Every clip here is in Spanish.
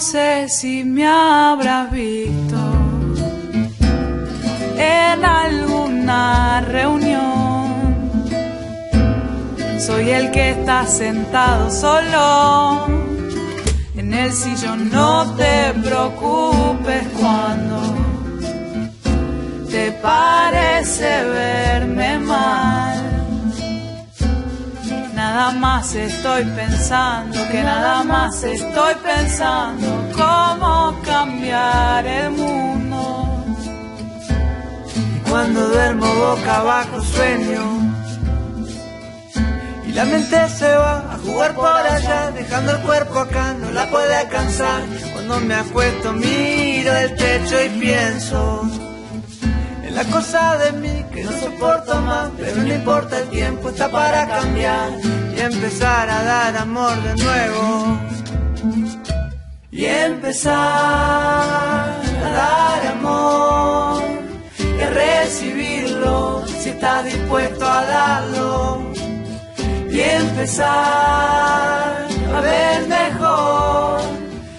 sé si me habrás visto en alguna reunión. Soy el que está sentado solo en el sillón. No te preocupes cuando te parece verme Nada más estoy pensando, que nada más estoy pensando cómo cambiar el mundo. Y cuando duermo boca abajo sueño. Y la mente se va a jugar por allá, dejando el cuerpo acá, no la puede alcanzar. Cuando me acuesto miro el techo y pienso en la cosa de mí que no soporto más, pero no importa el tiempo, está para cambiar y empezar a dar amor de nuevo. Y empezar a dar amor y a recibirlo si estás dispuesto a darlo. Y empezar a ver mejor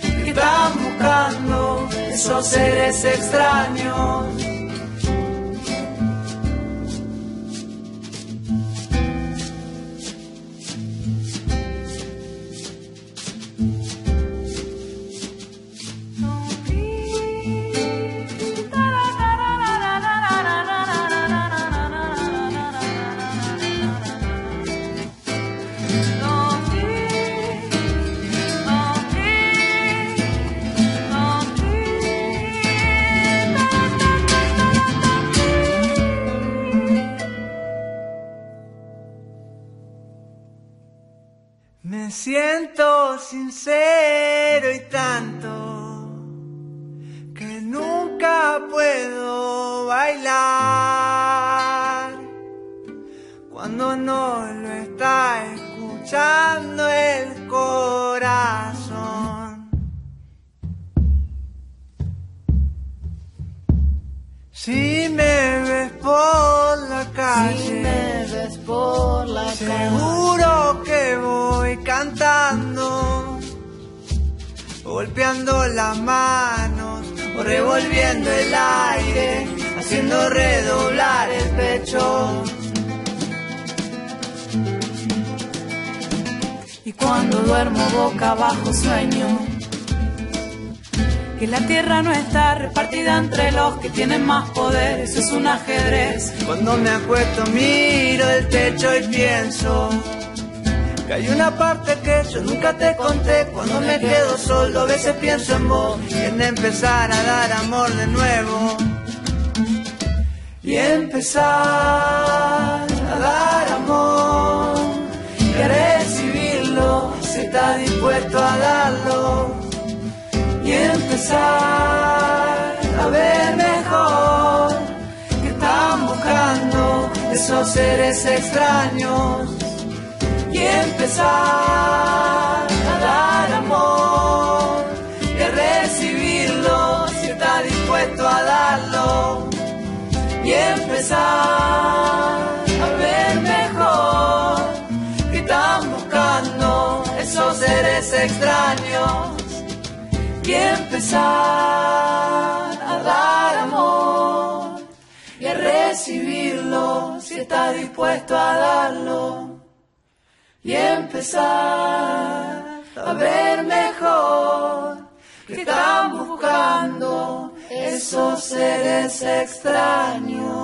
que están buscando esos seres extraños Me siento sincero y tanto que nunca puedo bailar cuando no lo está escuchando el corazón. Golpeando las manos o revolviendo el aire, haciendo redoblar el pecho. Y cuando duermo boca abajo sueño que la tierra no está repartida entre los que tienen más poder, eso es un ajedrez. Cuando me acuesto miro el techo y pienso que hay una parte que yo nunca te conté. Cuando me quedo solo a veces pienso en vos en empezar a dar amor de nuevo. Y empezar a dar amor y a recibirlo si estás dispuesto a darlo. Y empezar a ver mejor que están buscando esos seres extraños y empezar a dar amor y a recibirlo si está dispuesto a darlo y empezar a ver mejor que están buscando esos seres extraños y empezar a dar amor y a recibirlo si está dispuesto a darlo y empezar a ver mejor que están buscando esos seres extraños.